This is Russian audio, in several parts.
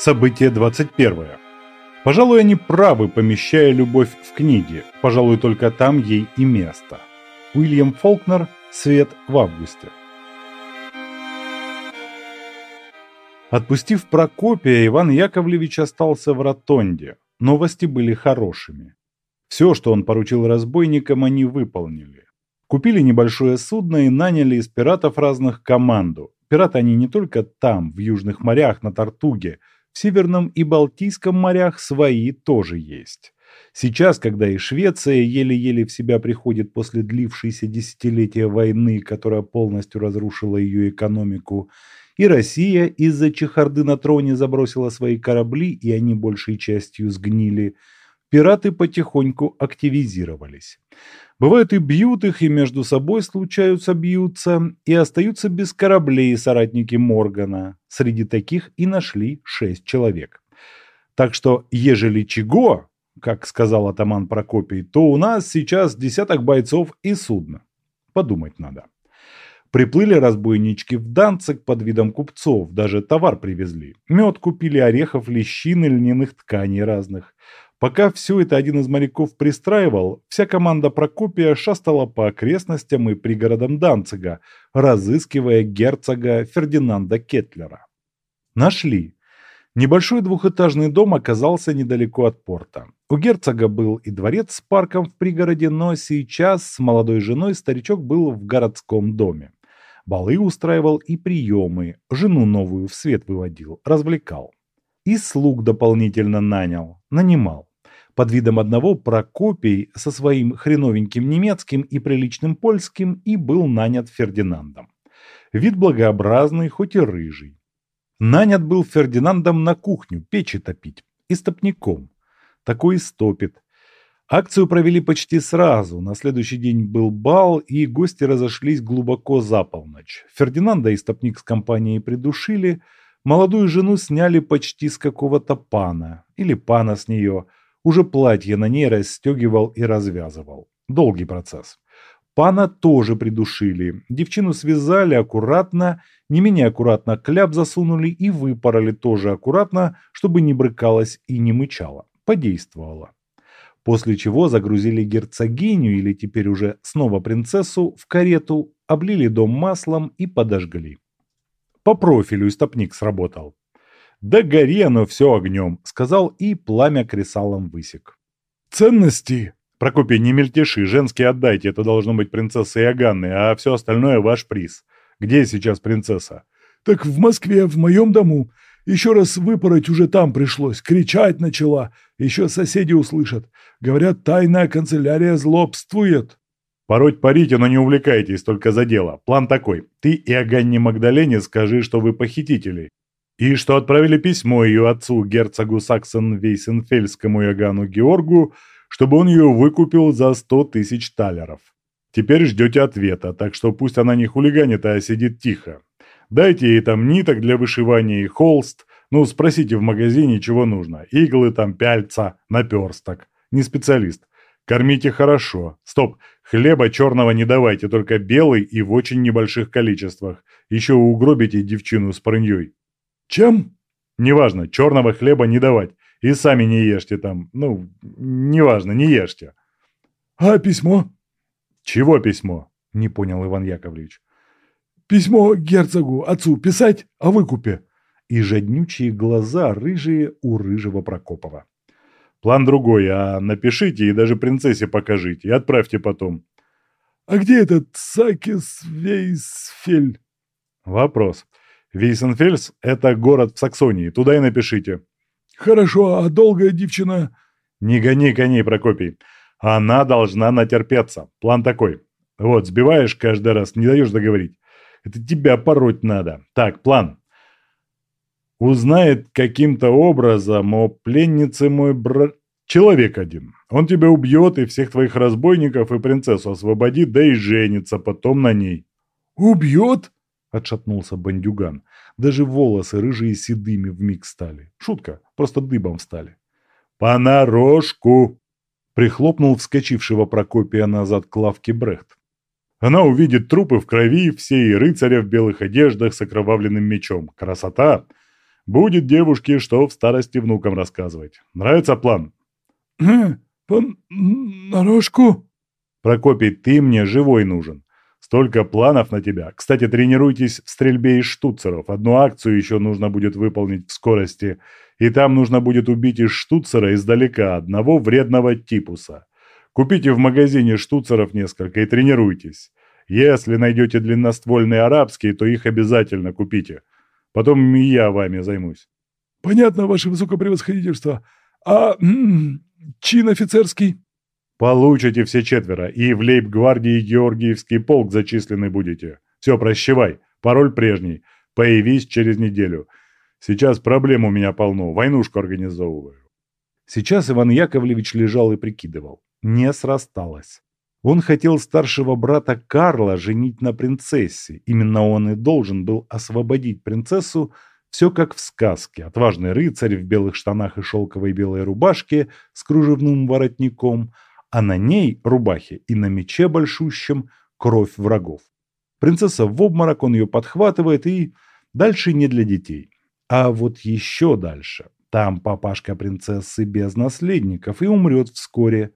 Событие 21. Пожалуй, они правы, помещая любовь в книги. Пожалуй, только там ей и место. Уильям Фолкнер «Свет в августе». Отпустив Прокопия, Иван Яковлевич остался в ротонде. Новости были хорошими. Все, что он поручил разбойникам, они выполнили. Купили небольшое судно и наняли из пиратов разных команду. Пираты они не только там, в южных морях, на Тартуге – в Северном и Балтийском морях свои тоже есть. Сейчас, когда и Швеция еле-еле в себя приходит после длившейся десятилетия войны, которая полностью разрушила ее экономику, и Россия из-за чехарды на троне забросила свои корабли, и они большей частью сгнили, пираты потихоньку активизировались. Бывают и бьют их, и между собой случаются бьются, и остаются без кораблей соратники Моргана. Среди таких и нашли шесть человек. Так что, ежели чего, как сказал атаман Прокопий, то у нас сейчас десяток бойцов и судно. Подумать надо. Приплыли разбойнички в Данцик под видом купцов, даже товар привезли. Мед купили, орехов, лещины, льняных тканей разных. Пока все это один из моряков пристраивал, вся команда Прокопия шастала по окрестностям и пригородам Данцига, разыскивая герцога Фердинанда Кетлера. Нашли. Небольшой двухэтажный дом оказался недалеко от порта. У герцога был и дворец с парком в пригороде, но сейчас с молодой женой старичок был в городском доме. Балы устраивал и приемы, жену новую в свет выводил, развлекал. И слуг дополнительно нанял, нанимал. Под видом одного Прокопий со своим хреновеньким немецким и приличным польским и был нанят Фердинандом. Вид благообразный, хоть и рыжий. Нанят был Фердинандом на кухню печи топить и стопником. Такой стопит. Акцию провели почти сразу. На следующий день был бал, и гости разошлись глубоко за полночь. Фердинанда и стопник с компанией придушили. Молодую жену сняли почти с какого-то пана. Или пана с нее – уже платье на ней расстегивал и развязывал. Долгий процесс. Пана тоже придушили. Девчину связали аккуратно, не менее аккуратно кляп засунули и выпороли тоже аккуратно, чтобы не брыкалась и не мычала. Подействовало. После чего загрузили герцогиню, или теперь уже снова принцессу, в карету, облили дом маслом и подожгли. По профилю истопник сработал. «Да гори оно все огнем», — сказал и пламя кресалом высек. «Ценности!» «Прокопий, не мельтеши, женские отдайте, это должно быть принцесса Иоганны, а все остальное ваш приз. Где сейчас принцесса?» «Так в Москве, в моем дому. Еще раз выпороть уже там пришлось, кричать начала. Еще соседи услышат. Говорят, тайная канцелярия злобствует». «Пороть парите, но не увлекайтесь, только за дело. План такой. Ты и Аганне Магдалене скажи, что вы похитители, и что отправили письмо ее отцу, герцогу Саксон-Вейсенфельскому Иоганну Георгу, чтобы он ее выкупил за сто тысяч талеров. Теперь ждете ответа, так что пусть она не хулиганит, а сидит тихо. Дайте ей там ниток для вышивания и холст, ну, спросите в магазине, чего нужно. Иглы там, пяльца, наперсток. Не специалист. Кормите хорошо. Стоп, хлеба черного не давайте, только белый и в очень небольших количествах. Еще угробите девчину с парней. Чем? Неважно, черного хлеба не давать. И сами не ешьте там. Ну, неважно, не ешьте. А письмо? Чего письмо? Не понял Иван Яковлевич. Письмо герцогу, отцу писать о выкупе. И жаднючие глаза рыжие у рыжего Прокопова. План другой, а напишите и даже принцессе покажите, и отправьте потом. А где этот Сакис Вейсфель? Вопрос. Вейсенфельс – это город в Саксонии, туда и напишите». «Хорошо, а долгая девчина?» «Не гони коней, Прокопий. Она должна натерпеться. План такой. Вот, сбиваешь каждый раз, не даешь договорить. Это тебя пороть надо. Так, план. Узнает каким-то образом о пленнице мой брат... Человек один. Он тебя убьет и всех твоих разбойников и принцессу освободит, да и женится потом на ней». «Убьет?» – отшатнулся бандюган. Даже волосы рыжие седыми вмиг стали. Шутка, просто дыбом встали. «Понарошку!» – прихлопнул вскочившего Прокопия назад к лавке Брехт. Она увидит трупы в крови, все и рыцаря в белых одеждах с окровавленным мечом. Красота! Будет девушке, что в старости внукам рассказывать. Нравится план? Э, понарошку? Прокопий, ты мне живой нужен. Столько планов на тебя. Кстати, тренируйтесь в стрельбе из штуцеров. Одну акцию еще нужно будет выполнить в скорости. И там нужно будет убить из штуцера издалека одного вредного типуса. Купите в магазине штуцеров несколько и тренируйтесь. Если найдете длинноствольные арабские, то их обязательно купите. Потом и я вами займусь. Понятно, ваше высокопревосходительство. А чин офицерский? Получите все четверо, и в лейб-гвардии Георгиевский полк зачислены будете. Все, прощевай. Пароль прежний. Появись через неделю. Сейчас проблем у меня полно. Войнушку организовываю. Сейчас Иван Яковлевич лежал и прикидывал. Не срасталось. Он хотел старшего брата Карла женить на принцессе. Именно он и должен был освободить принцессу, все как в сказке. Отважный рыцарь в белых штанах и шелковой белой рубашке с кружевным воротником, а на ней рубахе и на мече большущем кровь врагов. Принцесса в обморок, он ее подхватывает и дальше не для детей. А вот еще дальше. Там папашка принцессы без наследников и умрет вскоре.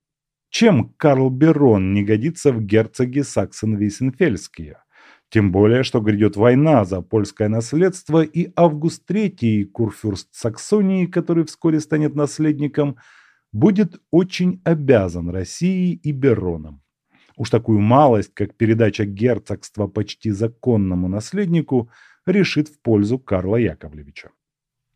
Чем Карл Берон не годится в герцоги Саксон-Вейсенфельские? Тем более, что грядет война за польское наследство, и Август III, курфюрст Саксонии, который вскоре станет наследником, будет очень обязан России и Беронам. Уж такую малость, как передача герцогства почти законному наследнику, решит в пользу Карла Яковлевича.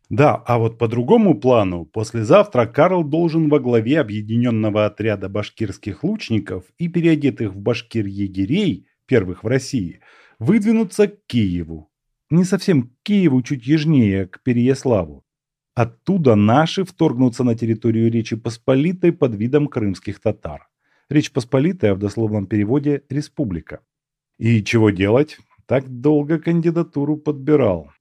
Да, а вот по другому плану, послезавтра Карл должен во главе объединенного отряда башкирских лучников и переодетых в башкир-егерей, первых в России, выдвинуться к Киеву. Не совсем к Киеву, чуть южнее, к Переяславу. Оттуда наши вторгнутся на территорию Речи Посполитой под видом крымских татар. Речь Посполитая в дословном переводе «республика». И чего делать? Так долго кандидатуру подбирал.